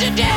today.